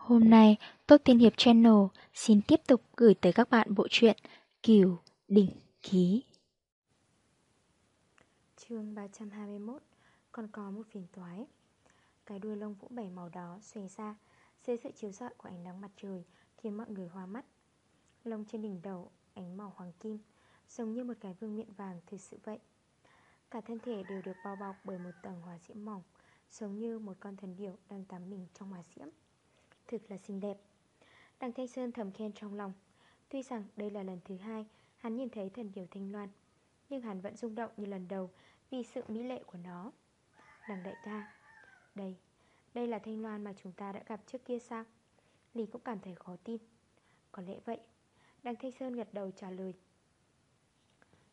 Hôm nay, Tốt Tiên Hiệp Channel xin tiếp tục gửi tới các bạn bộ truyện Kiều Đỉnh Ký. chương 321 Còn có một phiền toái. Cái đuôi lông vũ bảy màu đó xòe ra Dưới sự chiếu rọi của ánh nắng mặt trời Khiến mọi người hoa mắt. Lông trên đỉnh đầu ánh màu hoàng kim Giống như một cái vương miện vàng thực sự vậy. Cả thân thể đều được bao bọc bởi một tầng hỏa diễm mỏng Giống như một con thần điểu đang tắm mình trong hỏa diễm. Thực là xinh đẹp. Đằng Thanh Sơn thầm khen trong lòng. Tuy rằng đây là lần thứ hai Hắn nhìn thấy thần điều thanh loan Nhưng hắn vẫn rung động như lần đầu Vì sự mỹ lệ của nó. Đằng đại ca Đây, đây là thanh loan mà chúng ta đã gặp trước kia sao? Lý cũng cảm thấy khó tin. Có lẽ vậy. Đằng Thanh Sơn gật đầu trả lời.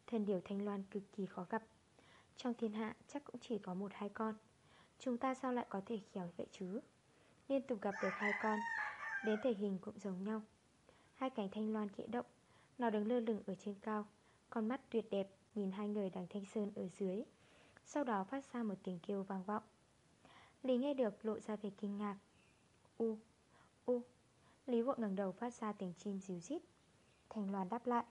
Thần điều thanh loan cực kỳ khó gặp. Trong thiên hạ chắc cũng chỉ có một hai con. Chúng ta sao lại có thể khéo vậy chứ? Liên tục gặp được hai con Đến thể hình cũng giống nhau. Hai cánh thanh loan kẽ động Nó đứng lơ lửng ở trên cao Con mắt tuyệt đẹp nhìn hai người đằng thanh sơn ở dưới Sau đó phát ra một tiếng kêu vang vọng. Lý nghe được lộ ra vẻ kinh ngạc. U, u Lý vội ngẩng đầu phát ra tiếng chim ríu rít. Thanh loan đáp lại.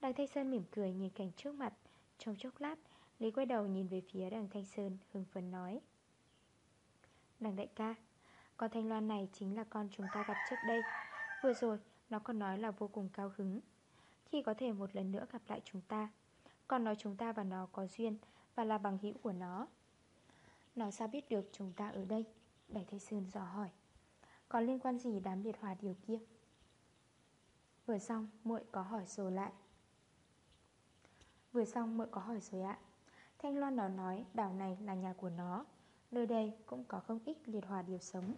Đằng Thanh Sơn mỉm cười nhìn cảnh trước mặt. Trong chốc lát Lý quay đầu nhìn về phía đằng Thanh Sơn hưng phấn nói. Đằng đại ca con thanh loan này chính là con chúng ta gặp trước đây. Vừa rồi, nó còn nói là vô cùng cao hứng. Khi có thể một lần nữa gặp lại chúng ta, con nói chúng ta và nó có duyên Và là bằng hữu của nó. Nó sao biết được chúng ta ở đây? Đằng Thanh Sơn dò hỏi. Có liên quan gì đám liệt hòa điều kia? Vừa xong, muội có hỏi rồi lại. Vừa xong, muội có hỏi rồi ạ. Thanh Loan nó nói, đảo này là nhà của nó. Nơi đây cũng có không ít liệt hòa điều sống.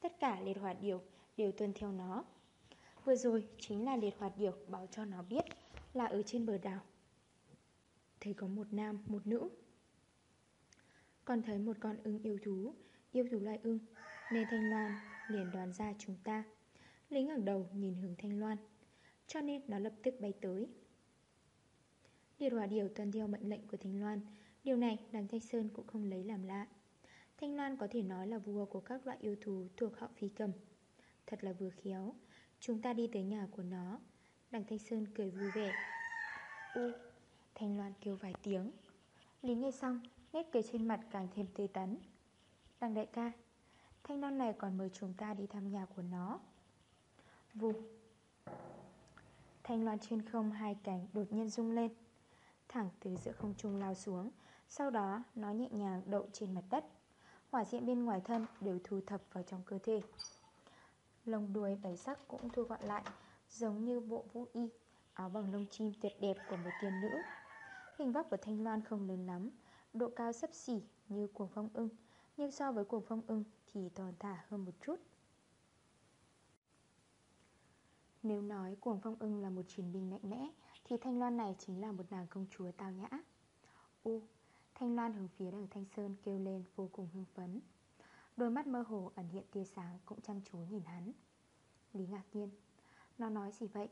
Tất cả liệt hòa điều đều tuân theo nó. Vừa rồi chính là liệt hòa điều báo cho nó biết Là ở trên bờ đảo. Thấy có một nam, một nữ. Còn thấy một con ưng yêu thú Yêu thú loài ưng. Nên Thanh Loan liền đoán ra chúng ta. Lính ngẩng đầu nhìn hướng Thanh Loan Cho nên nó lập tức bay tới. Liệt hỏa điều tuân theo mệnh lệnh của Thanh Loan. Điều này đằng Thanh Sơn cũng không lấy làm lạ. Thanh Loan có thể nói là vua của các loại yêu thú thuộc họ phi cầm. Thật là vừa khéo, Chúng ta đi tới nhà của nó. Đằng Thanh Sơn cười vui vẻ. U Thanh Loan kêu vài tiếng. Lý nghe xong, Nét cười trên mặt càng thêm tươi tắn. Đằng đại ca, Thanh Loan này còn mời chúng ta đi thăm nhà của nó. Vù. Thanh Loan trên không hai cánh đột nhiên rung lên, Thẳng từ giữa không trung lao xuống, Sau đó nó nhẹ nhàng đậu trên mặt đất. Hỏa diễm bên ngoài thân đều thu thập vào trong cơ thể. Lông đuôi bảy sắc cũng thu gọn lại, Giống như bộ vũ y, Áo bằng lông chim tuyệt đẹp của một tiên nữ. Hình vóc của Thanh Loan không lớn lắm, Độ cao sấp xỉ như cuồng phong ưng, Nhưng so với cuồng phong ưng Thì toàn thả hơn một chút. Nếu nói cuồng phong ưng là một chiến binh mạnh mẽ, Thì Thanh Loan này chính là một nàng công chúa tao nhã. U Thanh Loan hướng phía đằng Thanh Sơn kêu lên vô cùng hưng phấn. Đôi mắt mơ hồ ẩn hiện tia sáng cũng chăm chú nhìn hắn. Lý ngạc nhiên. Nó nói gì vậy?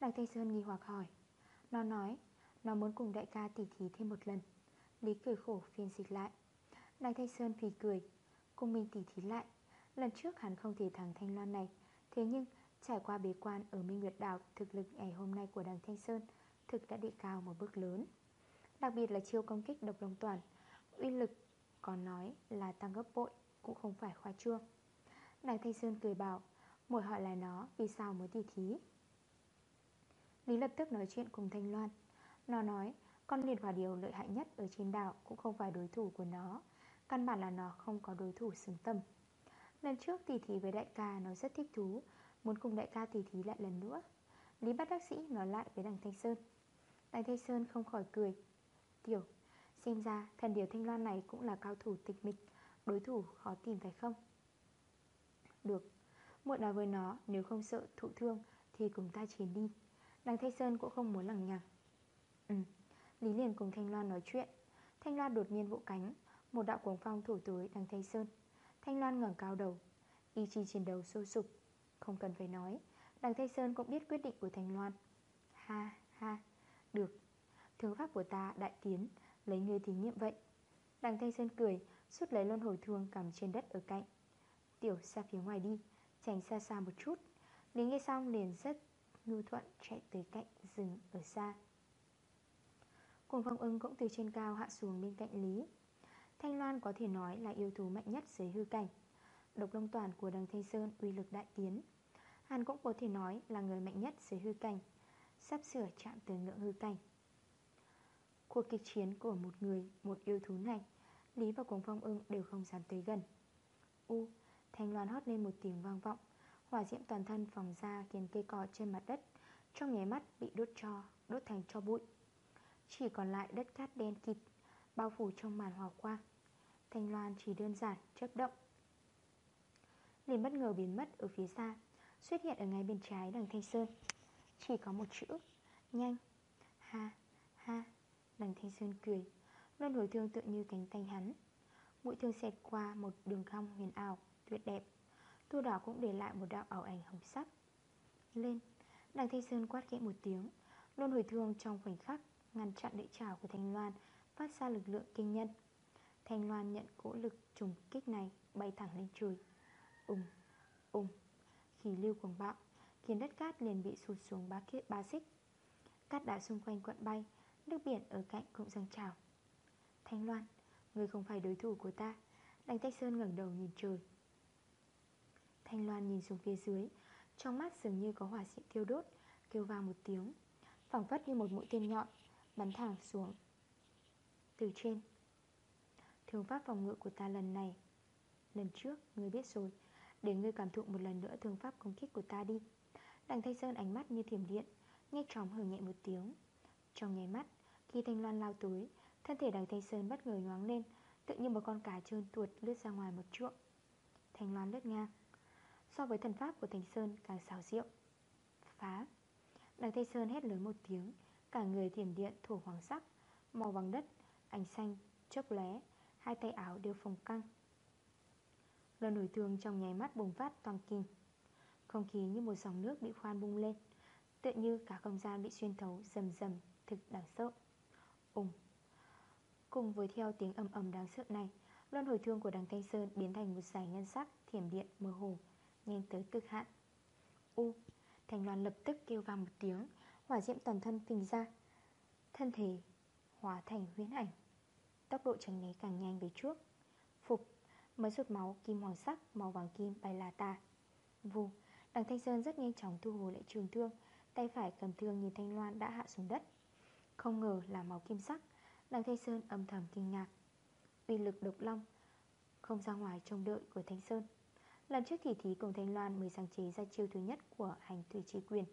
Đằng Thanh Sơn nghi hoặc hỏi. Nó nói, Nó muốn cùng đại ca tỉ thí thêm một lần. Lý cười khổ phiên dịch lại. Đằng Thanh Sơn phì cười. Cùng mình tỉ thí lại. Lần trước hắn không thể thắng Thanh Loan này. Thế nhưng, trải qua bế quan ở Minh Nguyệt Đảo, Thực lực ngày hôm nay của đằng Thanh Sơn Thực đã đệ cao một bước lớn. Đặc biệt là chiêu công kích độc đồng toàn. Uy lực còn nói là tăng gấp bội, Cũng không phải khoa trương. Đằng Thanh Sơn cười bảo Mỗi hỏi là nó, vì sao mới tỉ thí? Lý lập tức nói chuyện cùng Thanh Loan. Nó nói, Con liệt hỏa điều lợi hại nhất ở trên đảo Cũng không phải đối thủ của nó. Căn bản là nó không có đối thủ xứng tầm. Lần trước tỉ thí với đại ca, Nó rất thích thú. Muốn cùng đại ca tỉ thí lại lần nữa. Lý bắt bác sĩ nói lại với đằng Thanh Sơn. Đằng Thanh Sơn không khỏi cười. Tiểu Xem ra, thần điều thanh loan này cũng là cao thủ tịch mịch, Đối thủ khó tìm phải không? Được Muội nói với nó, nếu không sợ thụ thương Thì cùng ta chiến đi. Đằng Thanh Sơn cũng không muốn lằng nhằng. Ừ Lý liền cùng Thanh Loan nói chuyện. Thanh Loan đột nhiên vỗ cánh, Một đạo cuồng phong thổi tới đằng Thanh Sơn. Thanh Loan ngẩng cao đầu, Ý chí chiến đấu sôi sục. Không cần phải nói, Đằng Thanh Sơn cũng biết quyết định của Thanh Loan. Ha ha, Được. Thương pháp của ta đại tiến, Lấy ngươi thí nghiệm vậy. Đằng Thanh Sơn cười, Suốt lấy luân hồi thương cầm trên đất ở cạnh. Tiểu ra phía ngoài đi, tránh xa xa một chút. Lý nghe xong liền rất nhu thuận chạy tới cạnh rừng ở xa. Cùng phong ưng cũng từ trên cao hạ xuống bên cạnh Lý. Thanh Loan có thể nói là yêu thú mạnh nhất dưới hư cảnh. Độc long toàn của đằng Thanh Sơn uy lực đại tiến. Hàn cũng có thể nói là người mạnh nhất dưới hư cảnh, Sắp sửa chạm tới ngưỡng hư cảnh. Cuộc kịch chiến của một người, một yêu thú này Lý và Cuồng Phong ưng đều không dám tới gần. U, Thanh Loan hót lên một tiếng vang vọng Hỏa diễm toàn thân phòng ra khiến cây cỏ trên mặt đất Trong nháy mắt bị đốt cho, đốt thành cho bụi. Chỉ còn lại đất cát đen kịt Bao phủ trong màn hỏa quang. Thanh Loan chỉ đơn giản chấp động. Liền bất ngờ biến mất ở phía xa Xuất hiện ở ngay bên trái đằng Thanh Sơn. Chỉ có một chữ Nhanh. Ha ha. Đằng Thanh Sơn cười luân hồi thương tự như cánh tay hắn. Mũi thương xẹt qua một đường cong huyền ảo Tuyệt đẹp. Tu đỏ cũng để lại một đạo ảo ảnh hồng sắc. Lên Đằng Thanh Sơn quát khẽ một tiếng luân hồi thương trong khoảnh khắc Ngăn chặn đệ trào của Thanh Loan Phát ra lực lượng kinh nhân. Thanh Loan nhận cỗ lực trùng kích này Bay thẳng lên trời. Úng, Úng Khí lưu cuồng bạo Khiến đất cát liền bị sụt xuống ba, ba xích. Cát đá xung quanh quận bay Nước biển ở cạnh cũng dâng trào Thanh Loan, Người không phải đối thủ của ta. Đành Tách Sơn ngẩng đầu nhìn trời. Thanh Loan nhìn xuống phía dưới, Trong mắt dường như có hỏa diệm thiêu đốt, Kêu vang một tiếng phẳng phất như một mũi tên nhọn, Bắn thẳng xuống. Từ trên, Thương pháp phòng ngự của ta lần này, Lần trước, ngươi biết rồi. Để ngươi cảm thụ một lần nữa thương pháp công kích của ta đi. Đằng Thanh Sơn ánh mắt như thiểm điện, Nhanh chóng hưởng nhẹ một tiếng. Trong nháy mắt khi Thanh Loan lao tới Thân thể đằng Thanh Sơn bất ngờ nhoáng lên Tự như một con cá trơn tuột lướt ra ngoài một chuộng Thanh Loan lướt ngang. So với thần pháp của Thanh Sơn càng xào rượu Phá. Đằng Thanh Sơn hét lớn một tiếng Cả người thiểm điện thổ hoàng sắc Màu vàng đất, ánh xanh, chớp lé Hai tay áo đều phồng căng. Lần nổi thương trong nháy mắt bùng phát toàn kinh. Không khí như một dòng nước bị khoan bung lên Tựa như cả không gian bị xuyên thấu rầm rầm thực đáng sợ. Úng Cùng với theo tiếng ầm ầm đáng sợ này, Luân hồi thương của đằng Thanh Sơn biến thành một giải ngân sắc, thiểm điện, mơ hồ, Nhanh tới cực hạn. U Thành loan lập tức kêu vang một tiếng, Hỏa diễm toàn thân phình ra, Thân thể hóa thành huyến ảnh. Tốc độ tránh né càng nhanh về trước. Phục, Mới rụt máu, kim hoàng sắc, Màu vàng kim bay là ta. Vù, Đằng Thanh Sơn rất nhanh chóng thu hồi lại trường thương, Tay phải cầm thương nhìn Thanh Loan đã hạ xuống đất. Không ngờ là máu kim sắc Đằng Thanh Sơn âm thầm kinh ngạc. Uy lực độc long, Không ra ngoài trông đợi của Thanh Sơn. Lần trước thì thí cùng Thanh Loan mới sáng chế ra chiêu thứ nhất của hành thủy trí quyền.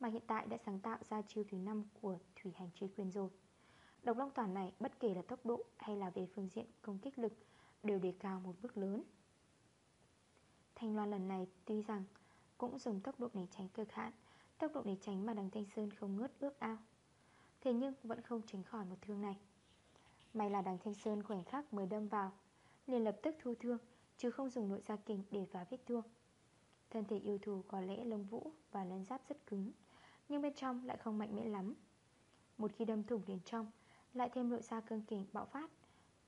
Mà hiện tại đã sáng tạo ra chiêu thứ 5 của thủy hành trí quyền rồi. Độc long toàn này bất kể là tốc độ hay là về phương diện công kích lực Đều đề cao một bước lớn. Thanh Loan lần này tuy rằng cũng dùng tốc độ này tránh cực hạn, Tốc độ này tránh mà đằng Thanh Sơn không ngớt ước ao. Thế nhưng vẫn không tránh khỏi một thương này. May là đằng Thanh Sơn khoảnh khắc mới đâm vào, liền lập tức thu thương, Chứ không dùng nội gia kình để phá vết thương. Thân thể yêu thù có lẽ lông vũ và lân giáp rất cứng, Nhưng bên trong lại không mạnh mẽ lắm. Một khi đâm thủng đến trong, Lại thêm nội gia cương kình bạo phát,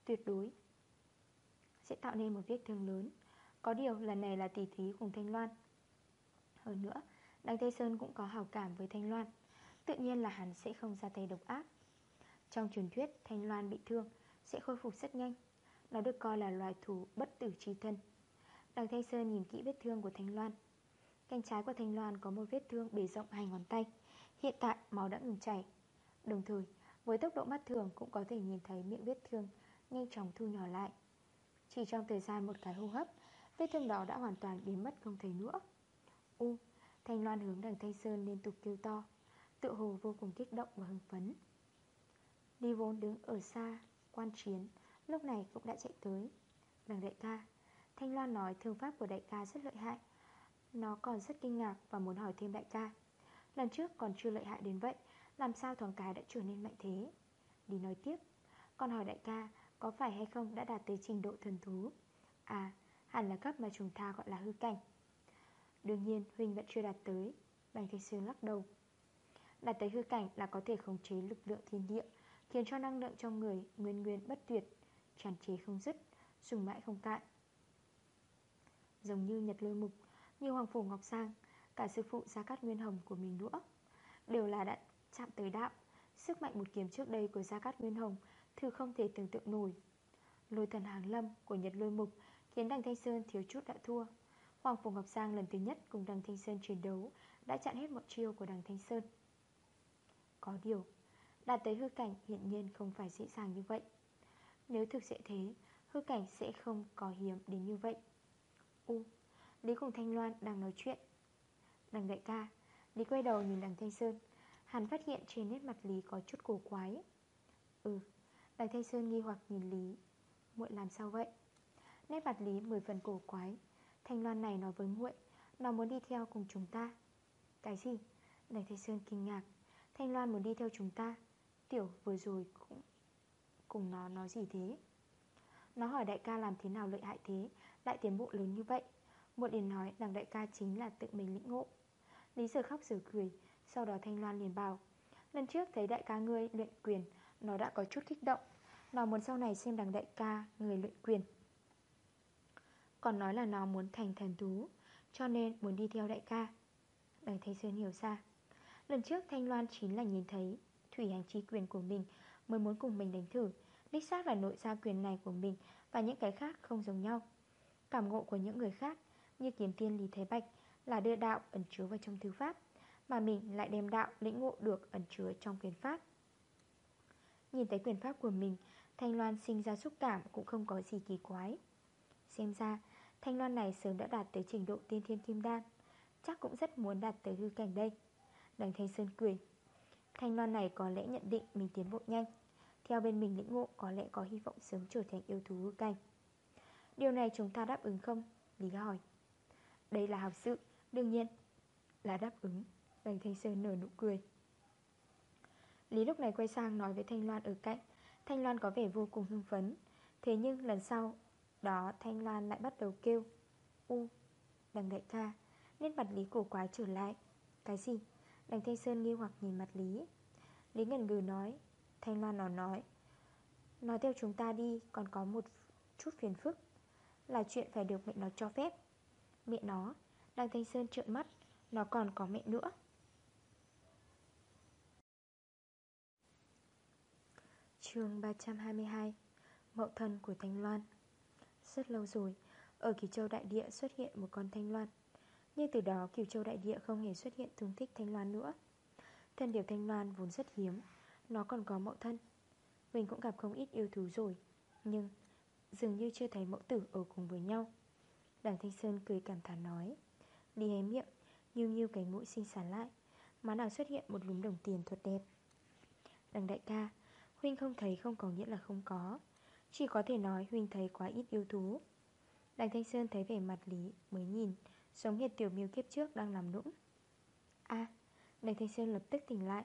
Tuyệt đối Sẽ tạo nên một vết thương lớn. Có điều lần này là tỷ thí cùng Thanh Loan. Hơn nữa, Đằng Tây Sơn cũng có hào cảm với Thanh Loan. Tự nhiên là hắn sẽ không ra tay độc ác. Trong truyền thuyết, Thanh Loan bị thương, Sẽ khôi phục rất nhanh. Nó được coi là loài thú bất tử trí thân. Đằng Thanh Sơn nhìn kỹ vết thương của Thanh Loan. Cánh trái của Thanh Loan có một vết thương bề rộng hai ngón tay. Hiện tại, máu đã ngừng chảy. Đồng thời, với tốc độ mắt thường cũng có thể nhìn thấy miệng vết thương Nhanh chóng thu nhỏ lại. Chỉ trong thời gian một cái hô hấp, Vết thương đó đã hoàn toàn biến mất không thấy nữa. U, Thanh Loan hướng đằng Thanh Sơn liên tục kêu to. Tự hồ vô cùng kích động và hưng phấn. Đi vốn đứng ở xa, Quan chiến, Lúc này cũng đã chạy tới. Đằng đại ca, Thanh Loan nói thương pháp của đại ca rất lợi hại. Nó còn rất kinh ngạc và muốn hỏi thêm đại ca, Lần trước còn chưa lợi hại đến vậy, Làm sao thoáng cái đã trở nên mạnh thế? Đi nói tiếp Còn hỏi đại ca, có phải hay không đã đạt tới trình độ thần thú? À hẳn là cấp mà chúng ta gọi là hư cảnh. Đương nhiên, Huynh vẫn chưa đạt tới. Bành Thanh sương lắc đầu. Đạt tới hư cảnh là có thể khống chế lực lượng thiên địa, Khiến cho năng lượng trong người nguyên nguyên bất tuyệt, Tràn chế không dứt Dùng mãi không cạn. Giống như nhật lôi mục, Như Hoàng Phủ Ngọc Sang, Cả sư phụ Gia Cát Nguyên Hồng của mình nữa, Đều là đã chạm tới đạo. Sức mạnh một kiếm trước đây của Gia Cát Nguyên Hồng Thư không thể tưởng tượng nổi. Lôi thần hàng lâm của Nhật Lôi Mục Khiến đằng Thanh Sơn thiếu chút đã thua. Hoàng Phủ Ngọc Sang lần thứ nhất cùng đằng Thanh Sơn chiến đấu Đã chặn hết mọi chiêu của đằng Thanh Sơn. Có điều. Đạt tới hư cảnh hiện nhiên không phải dễ dàng như vậy. Nếu thực sẽ thế, Hư cảnh sẽ không có hiếm đến như vậy. U, Lý cùng Thanh Loan đang nói chuyện. Đằng đại ca, Lý quay đầu nhìn đằng Thanh Sơn. Hắn phát hiện trên nét mặt Lý có chút cổ quái. Ừ Đằng Thanh Sơn nghi hoặc nhìn Lý. Muội làm sao vậy? Nét mặt Lý mười phần cổ quái. Thanh Loan này nói với muội, Nó muốn đi theo cùng chúng ta. Cái gì? Đằng Thanh Sơn kinh ngạc. Thanh Loan muốn đi theo chúng ta. Tiểu, vừa rồi cũng, Cùng nó nói gì thế? Nó hỏi đại ca làm thế nào lợi hại thế, Lại tiến bộ lớn như vậy. Một liền nói rằng đại ca chính là tự mình lĩnh ngộ. Lý giờ khóc giờ cười, Sau đó Thanh Loan liền bảo, Lần trước thấy đại ca ngươi luyện quyền, Nó đã có chút kích động. Nó muốn sau này xem đằng đại ca người luyện quyền. Còn nói là nó muốn thành thần thú, Cho nên muốn đi theo đại ca. Đằng Thanh Sơn hiểu ra Lần trước Thanh Loan chính là nhìn thấy Thủy hành chi quyền của mình, Mới muốn cùng mình đánh thử. Đích xác là nội gia quyền này của mình Và những cái khác không giống nhau. Cảm ngộ của những người khác, Như kiếm tiên Lý Thế Bạch, Là đưa đạo ẩn chứa vào trong thư pháp, Mà mình lại đem đạo lĩnh ngộ được ẩn chứa trong quyền pháp. Nhìn thấy quyền pháp của mình, Thanh Loan sinh ra xúc cảm cũng không có gì kỳ quái. Xem ra, Thanh Loan này sớm đã đạt tới trình độ tiên thiên kim đan, Chắc cũng rất muốn đạt tới hư cảnh đây. Đằng Thanh Sơn cười. Thanh Loan này có lẽ nhận định mình tiến bộ nhanh. Theo bên mình lĩnh ngộ có lẽ có hy vọng sớm trở thành yêu thú hư canh Điều này chúng ta đáp ứng không? Lý hỏi. Đây là học sự, đương nhiên Là đáp ứng. Đằng Thanh Sơn nở nụ cười. Lý lúc này quay sang nói với Thanh Loan ở cạnh. Thanh Loan có vẻ vô cùng hưng phấn. Thế nhưng lần sau Đó Thanh Loan lại bắt đầu kêu U Đằng đại ca Nên mặt Lý cổ quái trở lại. Cái gì? Đành Thanh Sơn nghi hoặc nhìn mặt Lý. Lý ngần ngừ nói, Thanh Loan nó nói Nói theo chúng ta đi, còn có một chút phiền phức, Là chuyện phải được mẹ nó cho phép. Mẹ nó Đằng Thanh Sơn trợn mắt, Nó còn có mẹ nữa. Chương 322 Mậu thân của Thanh Loan. Rất lâu rồi, Ở Kỳ Châu Đại Địa xuất hiện một con Thanh Loan. Nhưng từ đó Kiều Châu Đại Địa không hề xuất hiện thương thích Thanh Loan nữa. Thân điều Thanh Loan vốn rất hiếm, Nó còn có mẫu thân. Mình cũng gặp không ít yêu thú rồi, Nhưng dường như chưa thấy mẫu tử ở cùng với nhau. Đảng Thanh Sơn cười cảm thán nói, Đi hé miệng Nhiêu nhiêu cái mũi xinh xắn lại, Má nào xuất hiện một lúm đồng tiền thuật đẹp. Đằng đại ca, Huynh không thấy không có nghĩa là không có, Chỉ có thể nói Huynh thấy quá ít yêu thú. Đằng Thanh Sơn thấy vẻ mặt Lý, mới nhìn Giống như tiểu miêu kiếp trước đang làm nũng. A à, Đằng Thanh Sơn lập tức tỉnh lại.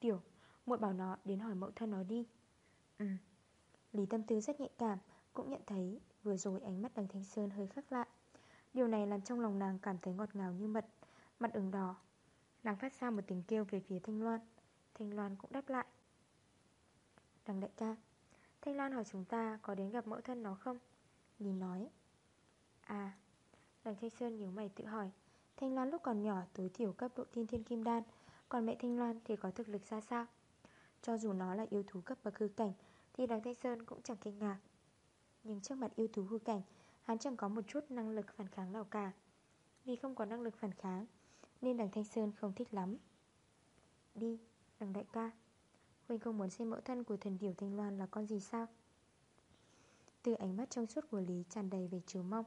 Tiểu, muội bảo nó đến hỏi mẫu thân nó đi. Ừ. Lý tâm tư rất nhạy cảm Cũng nhận thấy vừa rồi ánh mắt đằng Thanh Sơn hơi khác lạ. Điều này làm trong lòng nàng cảm thấy ngọt ngào như mật. Mặt ửng đỏ Nàng phát ra một tiếng kêu về phía Thanh Loan. Thanh Loan cũng đáp lại. Đằng đại ca Thanh Loan hỏi chúng ta có đến gặp mẫu thân nó không? Lý nói. À Đằng Thanh Sơn nhíu mày tự hỏi Thanh Loan lúc còn nhỏ tối thiểu cấp độ thiên thiên kim đan Còn mẹ Thanh Loan thì có thực lực ra sao? Cho dù nó là yêu thú cấp bậc hư cảnh Thì đằng Thanh Sơn cũng chẳng kinh ngạc. Nhưng trước mặt yêu thú hư cảnh Hắn chẳng có một chút năng lực phản kháng nào cả. Vì không có năng lực phản kháng Nên đằng Thanh Sơn không thích lắm. Đi, đằng đại ca. Huynh không muốn xem mẫu thân của thần điểu Thanh Loan là con gì sao? Từ ánh mắt trong suốt của Lý tràn đầy về chiều mong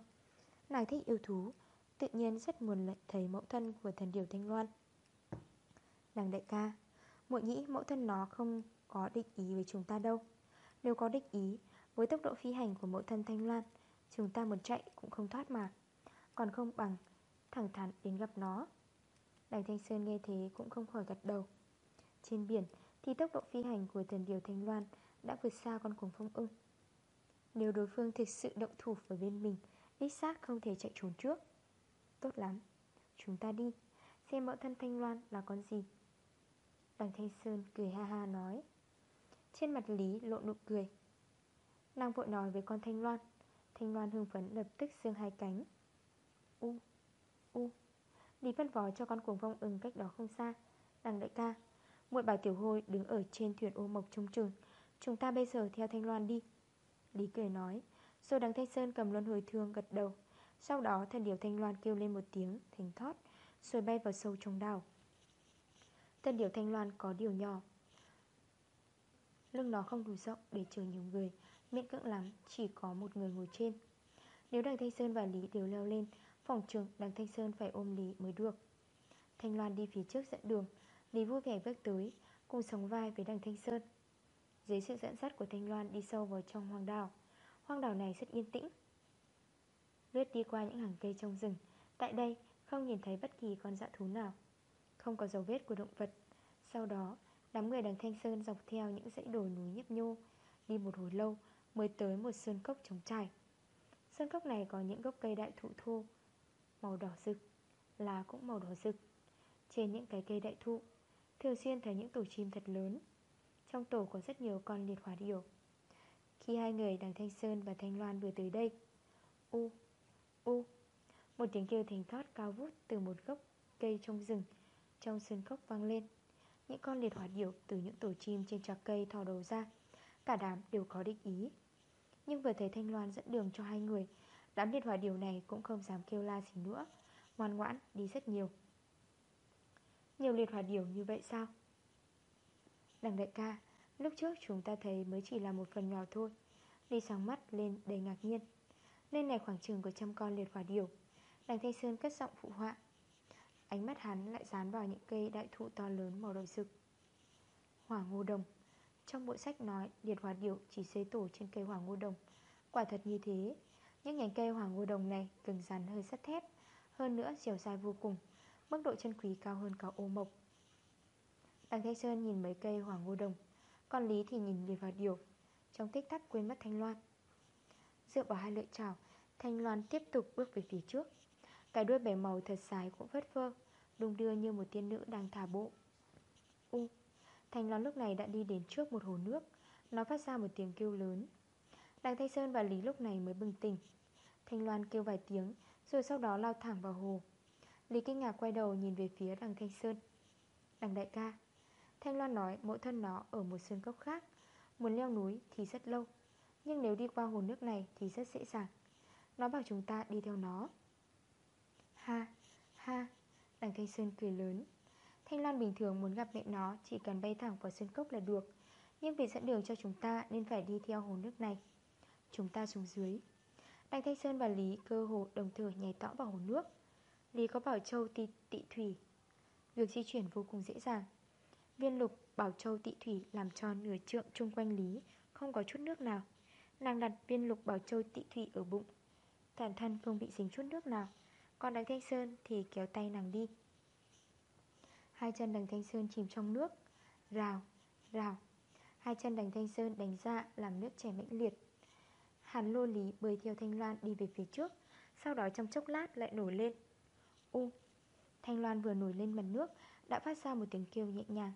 Nàng thích yêu thú Tự nhiên rất muốn thấy mẫu thân của thần điều Thanh Loan. Nàng đại ca muội nghĩ mẫu thân nó không có định ý với chúng ta đâu. Nếu có định ý Với tốc độ phi hành của mẫu thân Thanh Loan Chúng ta muốn chạy cũng không thoát mà. Còn không bằng Thẳng thắn đến gặp nó. Đành Thanh Sơn nghe thế cũng không khỏi gật đầu. Trên biển thì tốc độ phi hành của thần điều Thanh Loan đã vượt xa con cuồng phong ưng. Nếu đối phương thực sự động thủ với bên mình, đích xác không thể chạy trốn trước. Tốt lắm, chúng ta đi, xem mẫu thân Thanh Loan là con gì. Đằng Thanh Sơn cười ha ha nói. Trên mặt Lý lộ nụ cười. Nàng vội nói với con Thanh Loan. Thanh Loan hưng phấn lập tức xương hai cánh. U, U Lý phân phó cho con cuồng vong ưng cách đó không xa Đằng đại ca muội bảo tiểu hôi đứng ở trên thuyền ô mộc trông trường, Chúng ta bây giờ theo Thanh Loan đi Lý cười nói rồi đằng Thanh Sơn cầm luân hồi thương gật đầu. Sau đó thần điểu Thanh Loan kêu lên một tiếng Thành thót, Rồi bay vào sâu trong đảo. Thần điểu Thanh Loan có điều nhỏ. Lưng nó không đủ rộng để chở nhiều người, Miễn cưỡng lắm, chỉ có một người ngồi trên. Nếu đằng Thanh Sơn và Lý đều leo lên, Phòng trường đằng Thanh Sơn phải ôm Lý mới được. Thanh Loan đi phía trước dẫn đường, Lý vui vẻ bước tới, Cùng sống vai với đằng Thanh Sơn. Dưới sự dẫn dắt của Thanh Loan đi sâu vào trong hoang đảo Hoang đảo này rất yên tĩnh. Lướt đi qua những hàng cây trong rừng, Tại đây không nhìn thấy bất kỳ con dã thú nào, Không có dấu vết của động vật. Sau đó, đám người đằng Thanh Sơn dọc theo những dãy đồi núi nhấp nhô, Đi một hồi lâu mới tới một sơn cốc trống trải. Sơn cốc này có những gốc cây đại thụ thô, Màu đỏ rực, Lá cũng màu đỏ rực. Trên những cái cây đại thụ, Thường xuyên thấy những tổ chim thật lớn. Trong tổ có rất nhiều con liệt hỏa điểu. Khi hai người đằng Thanh Sơn và Thanh Loan vừa tới đây. U U. Một tiếng kêu thành thoát cao vút từ một gốc cây trong rừng, Trong sơn cốc vang lên. Những con liệt hỏa điểu từ những tổ chim trên trạc cây thò đầu ra. Cả đám đều có định ý. Nhưng vừa thấy Thanh Loan dẫn đường cho hai người, Đám liệt hỏa điều này cũng không dám kêu la gì nữa, Ngoan ngoãn đi rất nhiều. Nhiều liệt hỏa điều như vậy sao? Đằng đại ca Lúc trước chúng ta thấy mới chỉ là một phần nhỏ thôi. Đi sáng mắt lên đầy ngạc nhiên. Nơi này khoảng chừng có trăm con liệt hỏa điều. Đành Thanh Sơn cất giọng phụ họa. Ánh mắt hắn lại dán vào những cây đại thụ to lớn màu đỏ rực. Hỏa ngô đồng. Trong bộ sách nói liệt hỏa điểu chỉ xây tổ trên cây hỏa ngô đồng. Quả thật như thế. Những nhánh cây hỏa ngô đồng này cứng rắn hơi sắt thép. Hơn nữa dẻo dài vô cùng. Mức độ chân quý cao hơn cả ô mộc. Đằng Thanh Sơn nhìn mấy cây hỏa ngô đồng. Còn Lý thì nhìn về vào điều Trong tích tắc quên mất Thanh Loan. Dựa vào hai lưỡi trào Thanh Loan tiếp tục bước về phía trước. Cái đuôi bẻ màu thật dài cũng vất vơ Đung đưa như một tiên nữ đang thả bộ. U, Thanh Loan lúc này đã đi đến trước một hồ nước. Nó phát ra một tiếng kêu lớn. Đằng Thanh Sơn và Lý lúc này mới bừng tỉnh. Thanh Loan kêu vài tiếng, Rồi sau đó lao thẳng vào hồ. Lý kinh ngạc quay đầu nhìn về phía đằng Thanh Sơn. Đằng đại ca Thanh Loan nói mẫu thân nó ở một sơn cốc khác Muốn leo núi thì rất lâu Nhưng nếu đi qua hồ nước này thì rất dễ dàng. Nó bảo chúng ta đi theo nó. Ha, ha Đằng Thanh Sơn cười lớn. Thanh Loan bình thường muốn gặp mẹ nó Chỉ cần bay thẳng vào sơn cốc là được Nhưng vì dẫn đường cho chúng ta Nên phải đi theo hồ nước này. Chúng ta xuống dưới. Đằng Thanh Sơn và Lý cơ hồ đồng thời nhảy tõ vào hồ nước. Lý có Bảo Châu tị, tị thủy. Việc di chuyển vô cùng dễ dàng. Viên lục Bảo Châu tị thủy làm cho nửa trượng chung quanh Lý Không có chút nước nào. Nàng đặt viên lục Bảo Châu tị thủy ở bụng. Toàn thân không bị dính chút nước nào. Còn đằng Thanh Sơn thì kéo tay nàng đi. Hai chân đằng Thanh Sơn chìm trong nước. Rào, rào. Hai chân đằng Thanh Sơn đánh ra làm nước chảy mãnh liệt. Hàn lô lý bơi theo Thanh Loan đi về phía trước Sau đó trong chốc lát lại nổi lên. U! Thanh Loan vừa nổi lên mặt nước đã phát ra một tiếng kêu nhẹ nhàng.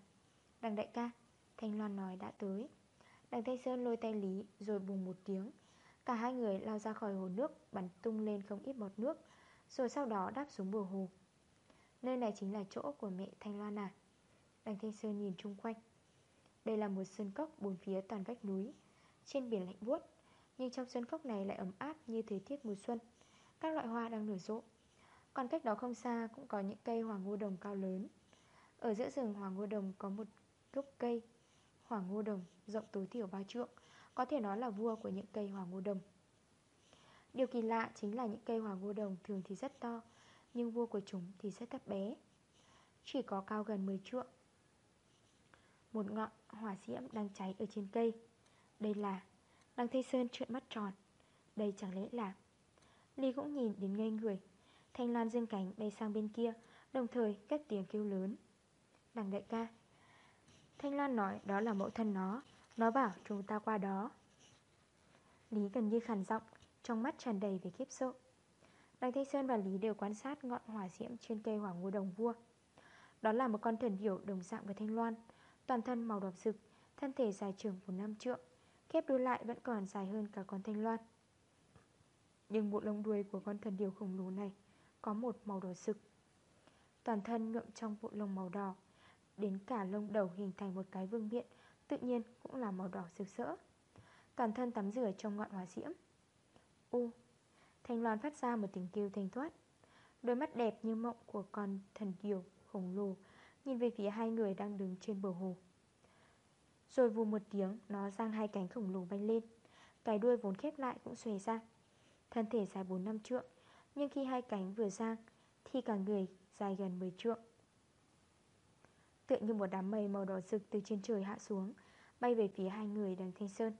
Đằng đại ca, Thanh Loan nói đã tới. Đằng Thanh Sơn lôi tay Lý, rồi bùng một tiếng. Cả hai người lao ra khỏi hồ nước, Bắn tung lên không ít bọt nước, Rồi sau đó đáp xuống bờ hồ. Nơi này chính là chỗ của mẹ Thanh Loan à? Đằng Thanh Sơn nhìn chung quanh. Đây là một sơn cốc bốn phía toàn vách núi, Trên biển lạnh buốt, nhưng trong sơn cốc này lại ấm áp như thời tiết mùa xuân. Các loại hoa đang nở rộ. Còn cách đó không xa cũng có những cây hoàng ngô đồng cao lớn. Ở giữa rừng hoàng ngô đồng có một gốc cây Hoàng ngô đồng, rộng tối thiểu ba trượng, Có thể nói là vua của những cây hoàng ngô đồng. Điều kỳ lạ chính là những cây hoàng ngô đồng thường thì rất to, Nhưng vua của chúng thì rất thấp bé, Chỉ có cao gần 10 trượng. Một ngọn hỏa diễm đang cháy ở trên cây. Đây là Đăng Thanh Sơn trợn mắt tròn. Đây chẳng lẽ là Ly cũng nhìn đến ngây người, Thanh Loan dương cánh bay sang bên kia, Đồng thời cất tiếng kêu lớn. Đằng đại ca. Thanh Loan nói đó là mẫu thân nó. Nó bảo chúng ta qua đó. Lý gần như khàn giọng, Trong mắt tràn đầy về kiếp sợ. Đằng Thanh Sơn và Lý đều quan sát ngọn hỏa diễm trên cây hỏa ngô đồng vua. Đó là một con thần điểu đồng dạng với Thanh Loan. Toàn thân màu đỏ rực, Thân thể dài trường của năm trượng, Khép đuôi lại vẫn còn dài hơn cả con thanh loan. Nhưng bộ lông đuôi của con thần điểu khổng lồ này Có một màu đỏ rực. Toàn thân nhuộm trong bộ lông màu đỏ. Đến cả lông đầu hình thành một cái vương miện, Tự nhiên cũng là màu đỏ rực rỡ Toàn thân tắm rửa trong ngọn hỏa diễm. U. Thanh Loan phát ra một tiếng kêu thanh thoát. Đôi mắt đẹp như mộng của con thần kiều khổng lồ Nhìn về phía hai người đang đứng trên bờ hồ. Rồi vù một tiếng, Nó giang hai cánh khổng lồ bay lên. Cái đuôi vốn khép lại cũng xòe ra. Thân thể dài 4 năm trượng, Nhưng khi hai cánh vừa giang, Thì cả người dài gần 10 trượng. Tựa như một đám mây màu đỏ rực từ trên trời hạ xuống, Bay về phía hai người đằng Thanh Sơn.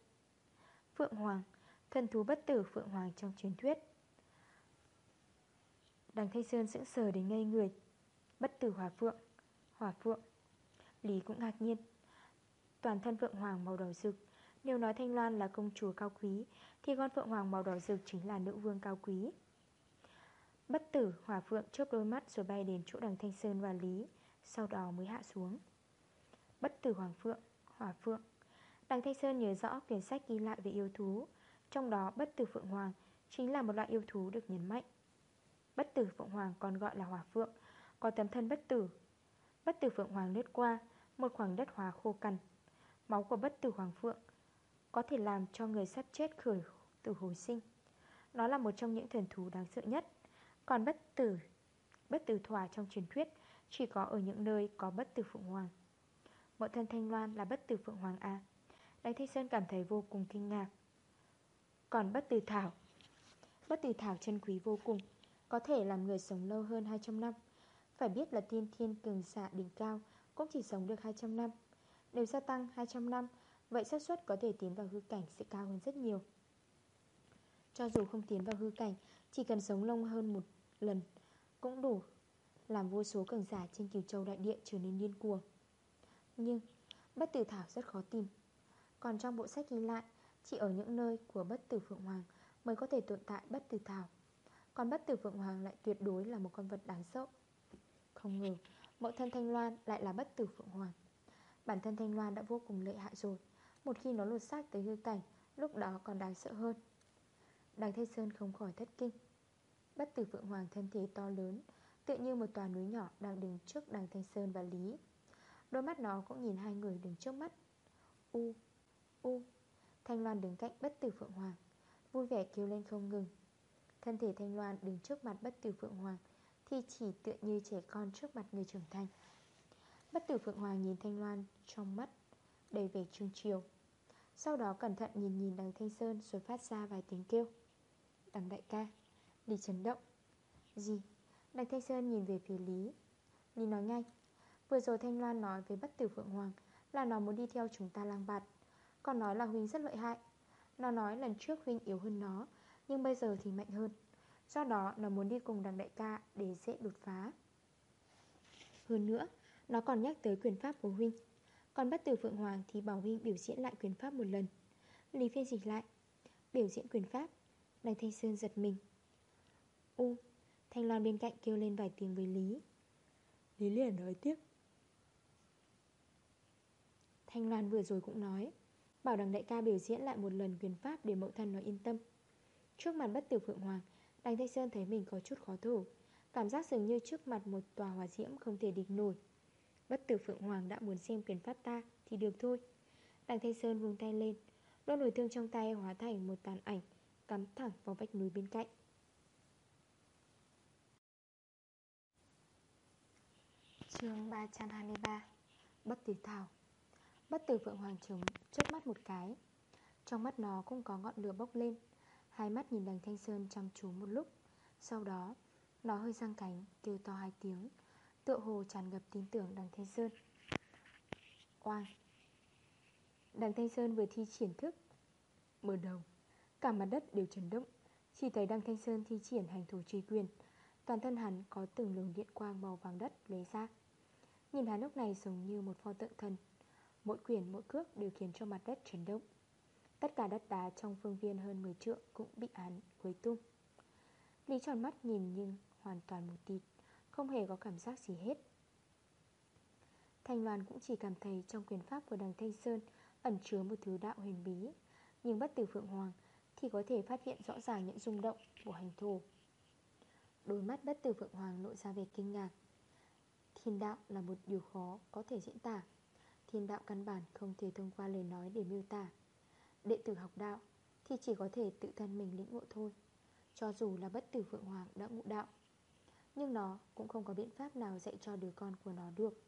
Phượng Hoàng Thần thú bất tử Phượng Hoàng trong truyền thuyết. Đằng Thanh Sơn sững sờ đến ngây người. Bất tử hỏa phượng Hỏa phượng. Lý cũng ngạc nhiên. Toàn thân Phượng Hoàng màu đỏ rực. Nếu nói Thanh Loan là công chúa cao quý, Thì con Phượng Hoàng màu đỏ rực chính là nữ vương cao quý. Bất tử hỏa phượng chớp đôi mắt rồi bay đến chỗ đằng Thanh Sơn và Lý. Sau đó mới hạ xuống. Bất tử hoàng phượng, hỏa phượng. Đằng Thanh Sơn nhớ rõ quyển sách ghi lại về yêu thú. Trong đó bất tử phượng hoàng Chính là một loại yêu thú được nhấn mạnh. Bất tử phượng hoàng còn gọi là hỏa phượng Có tấm thân bất tử. Bất tử phượng hoàng lướt qua Một khoảng đất hóa khô cằn. Máu của bất tử hoàng phượng Có thể làm cho người sắp chết khởi tử hồi sinh. Nó là một trong những thần thú đáng sợ nhất. Còn bất tử Bất tử thỏa trong truyền thuyết chỉ có ở những nơi có bất tử phượng hoàng. Mộ thân Thanh Loan là bất tử phượng hoàng A. Đánh Thanh Sơn cảm thấy vô cùng kinh ngạc. Còn bất tử thảo? Bất tử thảo chân quý vô cùng, Có thể làm người sống lâu hơn 200 năm. Phải biết là tiên thiên cường xạ đỉnh cao Cũng chỉ sống được 200 năm. Nếu gia tăng 200 năm, Vậy xác suất có thể tiến vào hư cảnh sẽ cao hơn rất nhiều. Cho dù không tiến vào hư cảnh, Chỉ cần sống lâu hơn một lần Cũng đủ làm vô số cường giả trên kiều châu đại địa trở nên điên cuồng. Nhưng, Bất tử thảo rất khó tìm. Còn trong bộ sách ghi lại, Chỉ ở những nơi của bất tử Phượng Hoàng Mới có thể tồn tại bất tử thảo. Còn bất tử Phượng Hoàng lại tuyệt đối là một con vật đáng sợ. Không ngờ, Mẫu thân Thanh Loan lại là bất tử Phượng Hoàng. Bản thân Thanh Loan đã vô cùng lợi hại rồi. Một khi nó lột xác tới hư cảnh, Lúc đó còn đáng sợ hơn. Đằng Thanh Sơn không khỏi thất kinh. Bất tử Phượng Hoàng thân thể to lớn Tự như một tòa núi nhỏ đang đứng trước đằng Thanh Sơn và Lý. Đôi mắt nó cũng nhìn hai người đứng trước mắt. U, U. Thanh Loan đứng cạnh bất tử Phượng Hoàng Vui vẻ kêu lên không ngừng. Thân thể Thanh Loan đứng trước mặt bất tử Phượng Hoàng Thì chỉ tựa như trẻ con trước mặt người trưởng thành. Bất tử Phượng Hoàng nhìn Thanh Loan trong mắt Đầy vẻ trương chiều. Sau đó cẩn thận nhìn nhìn đằng Thanh Sơn Rồi phát ra vài tiếng kêu. Đằng đại ca Đi chấn động. Gì? Đằng Thanh Sơn nhìn về phía Lý. Lý nói ngay, Vừa rồi Thanh Loan nói với bất tử Phượng Hoàng Là nó muốn đi theo chúng ta lang bạt. Còn nói là Huynh rất lợi hại. Nó nói lần trước Huynh yếu hơn nó, Nhưng bây giờ thì mạnh hơn. Do đó, nó muốn đi cùng đằng đại ca Để dễ đột phá. Hơn nữa, Nó còn nhắc tới quyền pháp của Huynh. Còn bất tử Phượng Hoàng thì bảo Huynh biểu diễn lại quyền pháp một lần. Lý phiên dịch lại, Biểu diễn quyền pháp? Đằng Thanh Sơn giật mình. U Thanh Loan bên cạnh kêu lên vài tiếng với Lý. Lý liền nói tiếp. Thanh Loan vừa rồi cũng nói Bảo đằng đại ca biểu diễn lại một lần quyền pháp Để mẫu thân nó yên tâm. Trước mặt bất tử Phượng Hoàng Đằng Thanh Sơn thấy mình có chút khó thở. Cảm giác dường như trước mặt một tòa hòa diễm Không thể địch nổi. Bất tử Phượng Hoàng đã muốn xem quyền pháp ta Thì được thôi. Đằng Thanh Sơn vùng tay lên Đôi nổi thương trong tay hóa thành một tàn ảnh Cắm thẳng vào vách núi bên cạnh chương 323 Bất tử thảo. Bất tử Phượng Hoàng trứng chớp mắt một cái. Trong mắt nó cũng có ngọn lửa bốc lên. Hai mắt nhìn đằng Thanh Sơn chăm chú một lúc. Sau đó, Nó hơi sang cánh, kêu to hai tiếng, Tựa hồ tràn ngập tin tưởng đằng Thanh Sơn. Oang Đằng Thanh Sơn vừa thi triển thức, Mở đầu, Cả mặt đất đều chấn động. Chỉ thấy đằng Thanh Sơn thi triển hành thủ truy quyền, Toàn thân hắn có từng luồng điện quang màu vàng đất lấy ra. Nhìn hắn lúc này giống như một pho tượng thần. Mỗi quyền mỗi cước đều khiến cho mặt đất chấn động. Tất cả đất đá trong phương viên hơn 10 trượng cũng bị án, quấy tung. Lý tròn mắt nhìn nhưng hoàn toàn mù tịt, Không hề có cảm giác gì hết. Thanh Loan cũng chỉ cảm thấy trong quyền pháp của đằng Thanh Sơn Ẩn chứa một thứ đạo huyền bí, Nhưng bất tử Phượng Hoàng Thì có thể phát hiện rõ ràng những rung động của hành thổ Đôi mắt bất tử Phượng Hoàng lộ ra về kinh ngạc. Thiên đạo là một điều khó có thể diễn tả. Thiên đạo căn bản không thể thông qua lời nói để miêu tả. Đệ tử học đạo thì chỉ có thể tự thân mình lĩnh ngộ thôi, Cho dù là bất tử Phượng Hoàng đã ngụ đạo. Nhưng nó cũng không có biện pháp nào dạy cho đứa con của nó được.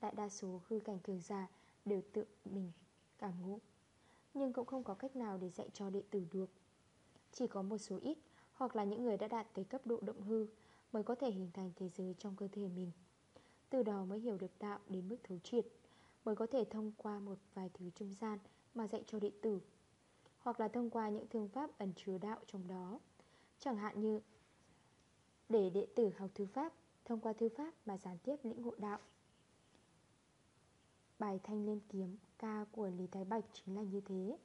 Đại đa số hư cảnh cường già đều tự mình cảm ngộ, Nhưng cũng không có cách nào để dạy cho đệ tử được. Chỉ có một số ít Hoặc là những người đã đạt tới cấp độ động hư Mới có thể hình thành thế giới trong cơ thể mình. Từ đó mới hiểu được đạo đến mức thấu triệt, Mới có thể thông qua một vài thứ trung gian Mà dạy cho đệ tử, Hoặc là thông qua những thương pháp ẩn chứa đạo trong đó. Chẳng hạn như Để đệ tử học thư pháp, Thông qua thư pháp mà gián tiếp lĩnh ngộ đạo. Bài thanh lên kiếm, ca của Lý Thái Bạch chính là như thế.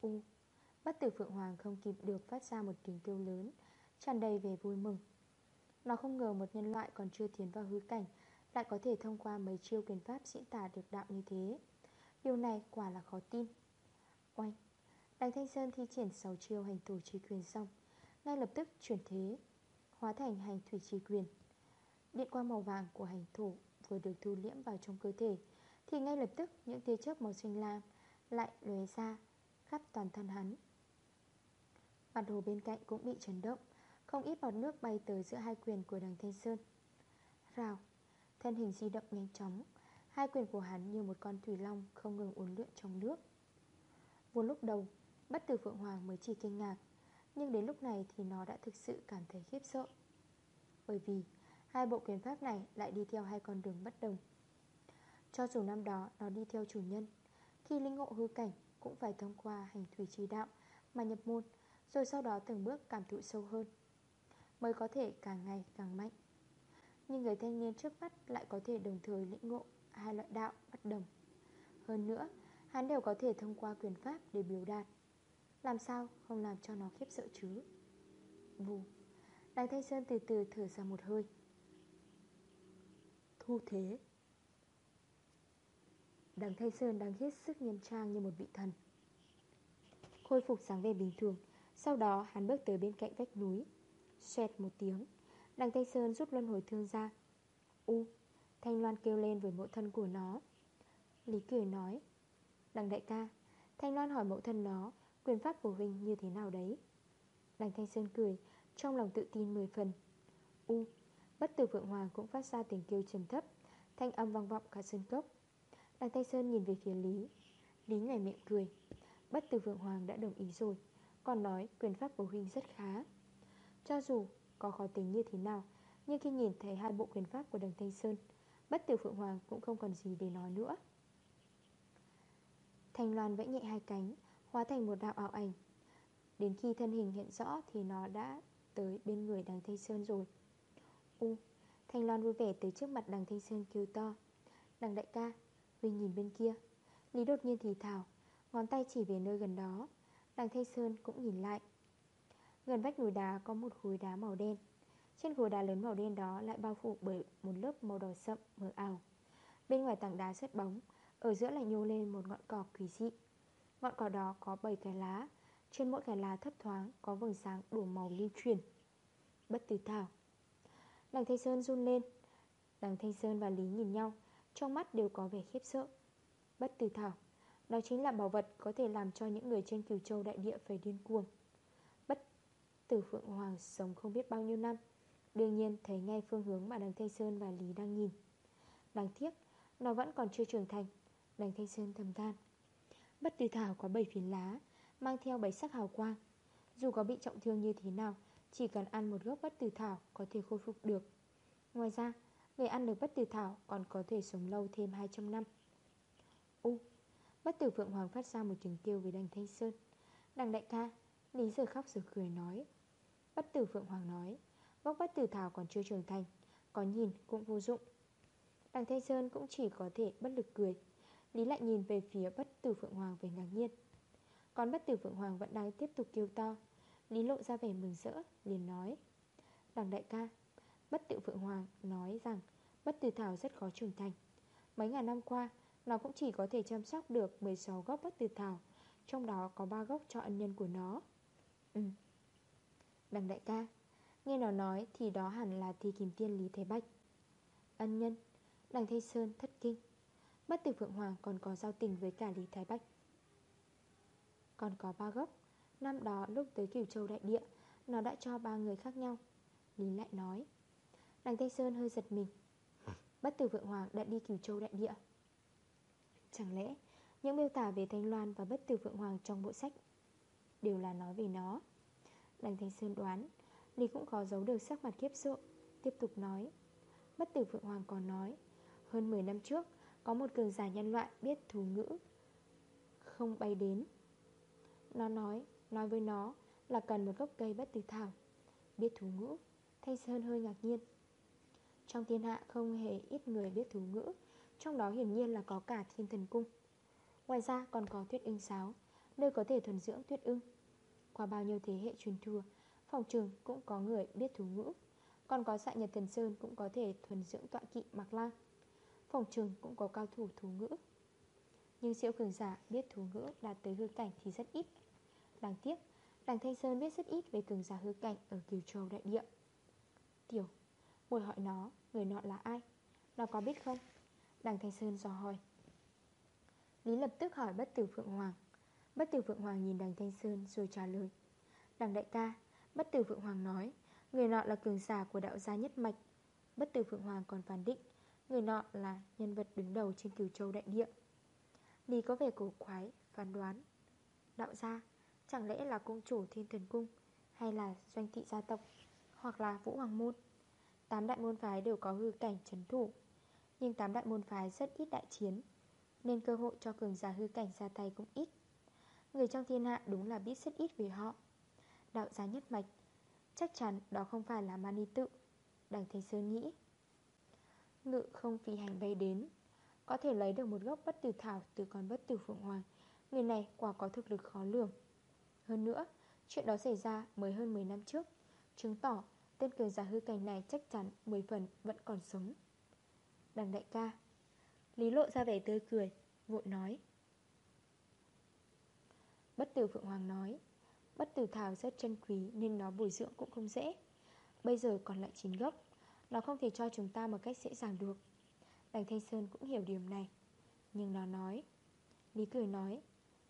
U, Bất tử Phượng Hoàng không kịp được phát ra một tiếng kêu lớn, tràn đầy về vui mừng. Nó không ngờ một nhân loại còn chưa tiến vào hư cảnh lại có thể thông qua mấy chiêu quyền pháp diễn tả được đạo như thế. Điều này quả là khó tin. Oanh, Đằng Thanh Sơn thi triển 6 chiêu hành thủ trí quyền xong, Ngay lập tức chuyển thế, Hóa thành hành thủy trí quyền. Điện quang màu vàng của hành thủ Vừa được thu liễm vào trong cơ thể, Thì ngay lập tức những tia chớp màu xanh lam Lại lóe ra khắp toàn thân hắn. Mặt hồ bên cạnh cũng bị chấn động, Không ít bọt nước bay tới giữa hai quyền của đằng Thanh Sơn. Rào Thân hình di động nhanh chóng. Hai quyền của hắn như một con thủy long Không ngừng uốn lượn trong nước. Vốn lúc đầu, Bất tử Phượng Hoàng mới chỉ kinh ngạc, Nhưng đến lúc này thì nó đã thực sự cảm thấy khiếp sợ. Bởi vì, Hai bộ quyền pháp này lại đi theo hai con đường bất đồng. Cho dù năm đó nó đi theo chủ nhân Khi linh ngộ hư cảnh Cũng phải thông qua hành thủy trí đạo Mà nhập môn, Rồi sau đó từng bước cảm thụ sâu hơn. Mới có thể càng ngày càng mạnh. Nhưng người thanh niên trước mắt Lại có thể đồng thời lĩnh ngộ Hai loại đạo bất đồng. Hơn nữa, Hắn đều có thể thông qua quyền pháp để biểu đạt. Làm sao không làm cho nó khiếp sợ chứ? Vù Đằng Thanh Sơn từ từ thở ra một hơi. Thu thế. Đằng Thanh Sơn đang hết sức nghiêm trang như một vị thần. Khôi phục sáng về bình thường, Sau đó hắn bước tới bên cạnh vách núi, Xoẹt một tiếng. Đằng tây Sơn rút luân hồi thương ra. U, Thanh Loan kêu lên với mẫu thân của nó. Lý cười nói, Đằng đại ca, Thanh Loan hỏi mẫu thân nó Quyền pháp của Huynh như thế nào đấy? Đằng Thanh Sơn cười, Trong lòng tự tin 10 phần. U, Bất tử vượng Hoàng cũng phát ra tiếng kêu trầm thấp, Thanh âm vang vọng cả sân cốc. Đằng Thanh Sơn nhìn về phía Lý. Lý nhảy miệng cười, Bất tử vượng Hoàng đã đồng ý rồi, Còn nói quyền pháp của Huynh rất khá. Cho dù có khó tính như thế nào. Nhưng khi nhìn thấy hai bộ quyền pháp của đằng Thanh Sơn, Bất tử Phượng Hoàng cũng không còn gì để nói nữa. Thanh Loan vẫy nhẹ hai cánh, Hóa thành một đạo ảo ảnh. Đến khi thân hình hiện rõ Thì nó đã tới bên người đằng Thanh Sơn rồi. U Thanh Loan vui vẻ tới trước mặt đằng Thanh Sơn kêu to. Đằng đại ca Huynh nhìn bên kia. Lý đột nhiên thì thảo Ngón tay chỉ về nơi gần đó. Đằng Thanh Sơn cũng nhìn lại. Gần vách núi đá có một khối đá màu đen. Trên khối đá lớn màu đen đó Lại bao phủ bởi một lớp màu đỏ sậm, mờ ảo. Bên ngoài tảng đá xuất bóng, Ở giữa lại nhô lên một ngọn cỏ kỳ dị. Ngọn cỏ đó có 7 cái lá, Trên mỗi cái lá thấp thoáng Có vầng sáng đủ màu lưu truyền Bất tử thảo. Đằng Thanh Sơn run lên. Đằng Thanh Sơn và Lý nhìn nhau, Trong mắt đều có vẻ khiếp sợ. Bất tử thảo. Đó chính là bảo vật có thể làm cho những người trên cửu châu đại địa phải điên cuồng từ Phượng Hoàng sống không biết bao nhiêu năm. Đương nhiên, thấy ngay phương hướng mà đằng Thanh Sơn và Lý đang nhìn. Đáng tiếc, Nó vẫn còn chưa trưởng thành. Đằng Thanh Sơn thầm than. Bất tử thảo có 7 phiến lá, Mang theo 7 sắc hào quang. Dù có bị trọng thương như thế nào, Chỉ cần ăn một gốc bất tử thảo Có thể khôi phục được. Ngoài ra, Người ăn được bất tử thảo Còn có thể sống lâu thêm 200 năm. U, Bất tử Phượng Hoàng phát ra một tiếng kêu với đằng Thanh Sơn. Đằng đại ca, Lý giờ khóc giờ cười nói Bất tử Phượng Hoàng nói Gốc bất tử thảo còn chưa trưởng thành, Có nhìn cũng vô dụng. Đằng Thanh Sơn cũng chỉ có thể bất lực cười, Lý lại nhìn về phía bất tử Phượng Hoàng về ngạc nhiên. Còn bất tử Phượng Hoàng vẫn đang tiếp tục kêu to, Lý lộ ra vẻ mừng rỡ, liền nói, Đằng đại ca, Bất tử Phượng Hoàng nói rằng Bất tử Thảo rất khó trưởng thành. Mấy ngàn năm qua, Nó cũng chỉ có thể chăm sóc được 16 gốc bất tử Thảo, Trong đó có 3 gốc cho ân nhân của nó. Ừ Đằng đại ca, Nghe nó nói thì đó hẳn là thi kiếm tiên Lý Thế bách. Ân nhân, Đằng Thanh Sơn thất kinh. Bất tử Phượng Hoàng còn có giao tình với cả Lý Thái bách. Còn có ba gốc. Năm đó lúc tới Cửu Châu Đại Địa, Nó đã cho ba người khác nhau. Lý lại nói, Đằng Thanh Sơn hơi giật mình. Bất tử Phượng Hoàng đã đi Cửu Châu Đại Địa. Chẳng lẽ Những miêu tả về Thanh Loan và bất tử Phượng Hoàng trong bộ sách Đều là nói về nó? Đằng Thanh Sơn đoán, Lý cũng khó giấu được sắc mặt khiếp sợ, Tiếp tục nói. Bất tử Phượng Hoàng còn nói, Hơn 10 năm trước, Có một cường giả nhân loại biết thú ngữ, Không bay đến. Nó nói Nói với nó là cần một gốc cây bất tử thảo, Biết thú ngữ. Thanh Sơn hơi ngạc nhiên. Trong thiên hạ không hề ít người biết thú ngữ, Trong đó hiển nhiên là có cả thiên thần cung. Ngoài ra còn có tuyết ưng sáo, Nơi có thể thuần dưỡng tuyết ưng. Qua bao nhiêu thế hệ truyền thừa Phòng trường cũng có người biết thú ngữ. Còn có xạ nhật thần sơn cũng có thể thuần dưỡng tọa kỵ mặc la Phòng trường cũng có cao thủ thú ngữ. Nhưng siêu cường giả biết thú ngữ đạt tới hư cảnh thì rất ít. Đáng tiếc, đằng Thanh Sơn biết rất ít về cường giả hư cảnh ở Kiều Châu Đại Địa. Tiểu, ngồi hỏi nó, người nọ là ai? Nó có biết không? Đằng Thanh Sơn dò hỏi. Lý lập tức hỏi bất tử Phượng Hoàng. Bất tử Phượng Hoàng nhìn đằng Thanh Sơn rồi trả lời. Đằng đại ca, Bất tử Phượng Hoàng nói, Người nọ là cường giả của đạo gia nhất mạch. Bất tử Phượng Hoàng còn phản định, Người nọ là nhân vật đứng đầu trên cửu châu đại địa. Lý có vẻ cổ quái, Phán đoán, Đạo gia, Chẳng lẽ là cung chủ thiên thần cung Hay là doanh thị gia tộc, Hoặc là vũ hoàng môn? Tám đại môn phái đều có hư cảnh trấn thủ, Nhưng tám đại môn phái rất ít đại chiến, Nên cơ hội cho cường giả hư cảnh ra tay cũng ít. Người trong thiên hạ đúng là biết rất ít về họ. Đạo gia nhất mạch, Chắc chắn đó không phải là Mani tự Đằng Thế Sơn nghĩ Ngự không phi hành bay đến, Có thể lấy được một gốc bất tử thảo Từ con bất tử phượng hoàng, Người này quả có thực lực khó lường. Hơn nữa, Chuyện đó xảy ra mới hơn 10 năm trước, Chứng tỏ tên cường giả hư cảnh này chắc chắn 10 phần vẫn còn sống. Đằng đại ca, Lý lộ ra vẻ tươi cười, Vội nói Bất tử Phượng Hoàng nói, Bất tử thảo rất chân quý Nên nó bồi dưỡng cũng không dễ. Bây giờ còn lại 9 gốc, Nó không thể cho chúng ta một cách dễ dàng được. Đành Thanh Sơn cũng hiểu điểm này, Nhưng nó nói, Lý cười nói,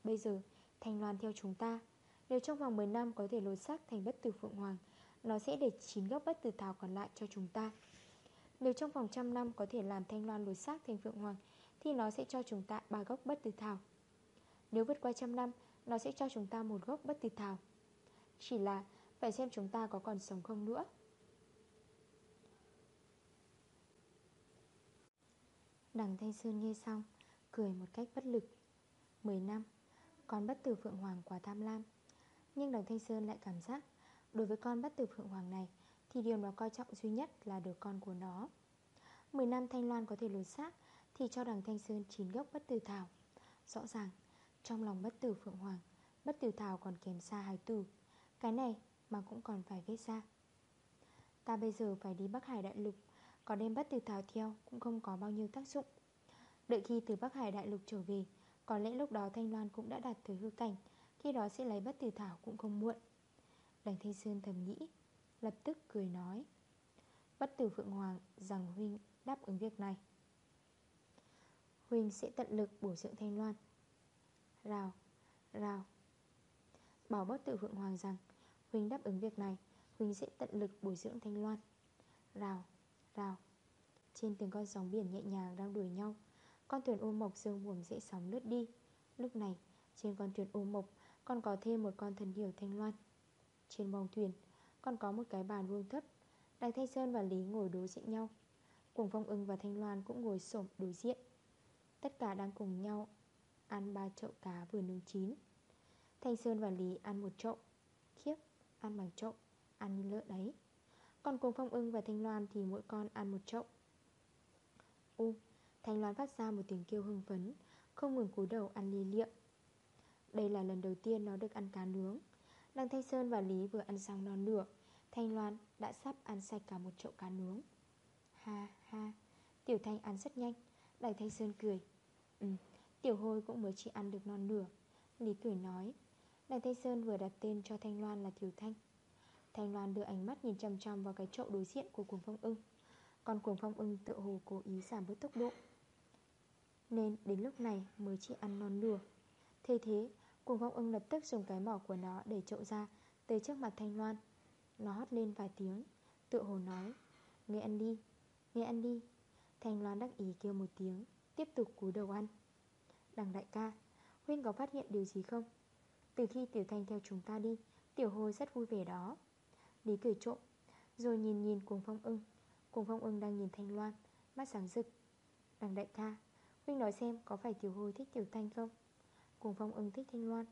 Bây giờ Thanh Loan theo chúng ta. Nếu trong vòng 10 năm có thể lột xác thành bất tử Phượng Hoàng, Nó sẽ để 9 gốc bất tử thảo còn lại cho chúng ta. Nếu trong vòng trăm năm có thể làm Thanh Loan lột xác thành Phượng Hoàng, Thì nó sẽ cho chúng ta ba gốc bất tử thảo. Nếu vượt qua trăm năm nó sẽ cho chúng ta một gốc bất tử thảo. Chỉ là phải xem chúng ta có còn sống không nữa. Đằng Thanh Sơn nghe xong, Cười một cách bất lực. 10 năm, Con bất tử Phượng Hoàng quá tham lam. Nhưng đằng Thanh Sơn lại cảm giác, Đối với con bất tử Phượng Hoàng này, Thì điều nó coi trọng duy nhất là đứa con của nó. 10 năm Thanh Loan có thể lột xác, Thì cho đằng Thanh Sơn 9 gốc bất tử thảo. Rõ ràng trong lòng bất tử Phượng Hoàng, Bất tử thảo còn kèm xa hài tử. Cái này mà cũng còn phải viết ra. Ta bây giờ phải đi Bắc Hải Đại Lục, Có đem bất tử thảo theo Cũng không có bao nhiêu tác dụng. Đợi khi từ Bắc Hải Đại Lục trở về, Có lẽ lúc đó Thanh Loan cũng đã đạt tới hư cảnh, Khi đó sẽ lấy bất tử thảo cũng không muộn. Đành Thanh Sơn thầm nghĩ, Lập tức cười nói, Bất tử Phượng Hoàng, rằng Huynh đáp ứng việc này. Huynh sẽ tận lực bổ dưỡng Thanh Loan. Rào, rào Bảo bất tự Phượng Hoàng rằng Huynh đáp ứng việc này Huynh sẽ tận lực bồi dưỡng Thanh Loan. Rào, rào Trên từng con sóng biển nhẹ nhàng đang đuổi nhau Con thuyền ô mộc dương buồm dễ sóng lướt đi. Lúc này trên con thuyền ô mộc Còn có thêm một con thần điểu Thanh Loan. Trên bong thuyền Còn có một cái bàn vuông thấp Đài Thanh Sơn và Lý ngồi đối diện nhau. Cùng Phong ưng và Thanh Loan cũng ngồi xổm đối diện. Tất cả đang cùng nhau Ăn ba chậu cá vừa nướng chín. Thanh Sơn và Lý ăn một chậu. Khiếp, ăn bằng chậu Ăn như lỡ đấy. Còn cùng Phong ưng và Thanh Loan thì mỗi con ăn một chậu. U Thanh Loan phát ra một tiếng kêu hưng phấn Không ngừng cúi đầu ăn lia liệm. Đây là lần đầu tiên nó được ăn cá nướng. Đằng Thanh Sơn và Lý vừa ăn xong non nửa Thanh Loan đã sắp ăn sạch cả một chậu cá nướng. Ha ha Tiểu Thanh ăn rất nhanh. Đằng Thanh Sơn cười. Ừ, Tiểu Hôi cũng mới chỉ ăn được non nửa. Lý cười nói Đằng Thanh Sơn vừa đặt tên cho Thanh Loan là Tiểu Thanh. Thanh Loan đưa ánh mắt nhìn chăm chăm vào cái chậu đối diện của cuồng phong ưng. Còn cuồng phong ưng tự hồ cố ý giảm bớt tốc độ. Nên đến lúc này mới chỉ ăn non nửa. Thế thế, cuồng phong ưng lập tức dùng cái mỏ của nó để chậu ra Tới trước mặt Thanh Loan. Nó hót lên vài tiếng Tự hồ nói Nghe ăn đi, nghe ăn đi. Thanh Loan đắc ý kêu một tiếng Tiếp tục cúi đầu ăn. Đằng đại ca, Huynh có phát hiện điều gì không? Từ khi Tiểu Thanh theo chúng ta đi Tiểu Hồi rất vui vẻ đó. Lý cười trộm Rồi nhìn nhìn cùng phong ưng. Cùng phong ưng đang nhìn Thanh Loan Mắt sáng rực. Đằng đại ca Huynh nói xem có phải Tiểu Hồi thích Tiểu Thanh không? Cùng phong ưng thích Thanh Loan.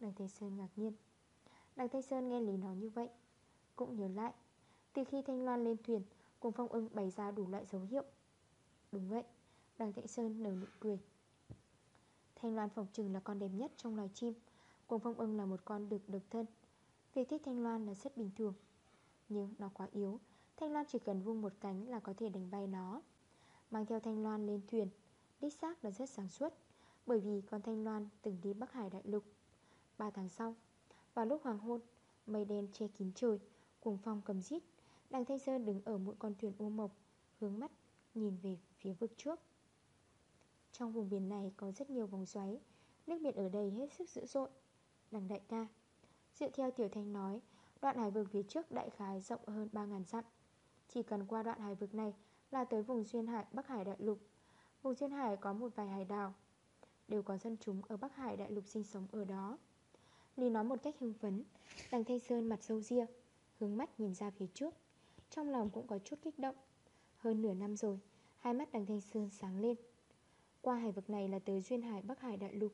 Đằng Thanh Sơn ngạc nhiên. Đằng Thanh Sơn nghe Lý nói như vậy Cũng nhớ lại. Từ khi Thanh Loan lên thuyền Cùng phong ưng bày ra đủ loại dấu hiệu. Đúng vậy Đằng Thanh Sơn nở nụ cười. Thanh Loan phòng trừng là con đẹp nhất trong loài chim. Cuồng phong ưng là một con được độc thân. Việc thích Thanh Loan là rất bình thường. Nhưng nó quá yếu. Thanh Loan chỉ cần vung một cánh là có thể đánh bay nó. Mang theo Thanh Loan lên thuyền Đích xác là rất sáng suốt. Bởi vì con Thanh Loan từng đi Bắc Hải Đại Lục. 3 tháng sau Vào lúc hoàng hôn Mây đen che kín trời Cuồng phong cầm rít, Đằng Thanh Sơn đứng ở mỗi con thuyền ô mộc Hướng mắt nhìn về phía vực trước. Trong vùng biển này có rất nhiều vòng xoáy. Nước biển ở đây hết sức dữ dội. Đằng đại ca, Dựa theo Tiểu Thanh nói, Đoạn hải vực phía trước đại khái rộng hơn 3.000 dặm. Chỉ cần qua đoạn hải vực này Là tới vùng Duyên Hải Bắc Hải Đại Lục. Vùng Duyên Hải có một vài hải đảo, Đều có dân chúng ở Bắc Hải Đại Lục sinh sống ở đó. Lý nói một cách hưng phấn, Đằng Thanh Sơn mặt sâu ria, Hướng mắt nhìn ra phía trước. Trong lòng cũng có chút kích động. Hơn nửa năm rồi, Hai mắt đằng Thanh Sơn sáng lên. Qua hải vực này là tới Duyên Hải Bắc Hải Đại Lục.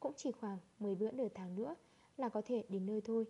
Cũng chỉ khoảng 10 bữa nửa tháng nữa Là có thể đến nơi thôi.